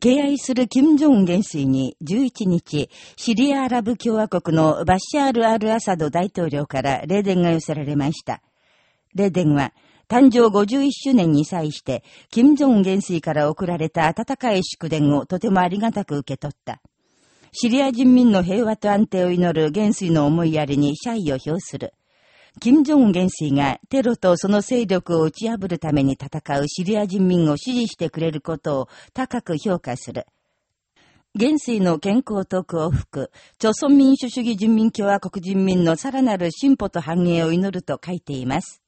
敬愛する金正恩元帥に11日、シリアアラブ共和国のバッシャール・アル・アサド大統領から霊伝が寄せられました。霊伝は、誕生51周年に際して、金正恩元帥から送られた温かい祝電をとてもありがたく受け取った。シリア人民の平和と安定を祈る元帥の思いやりに謝意を表する。金正恩元帥がテロとその勢力を打ち破るために戦うシリア人民を支持してくれることを高く評価する。元帥の健康と幸福、朝鮮民主主義人民共和国人民のさらなる進歩と繁栄を祈ると書いています。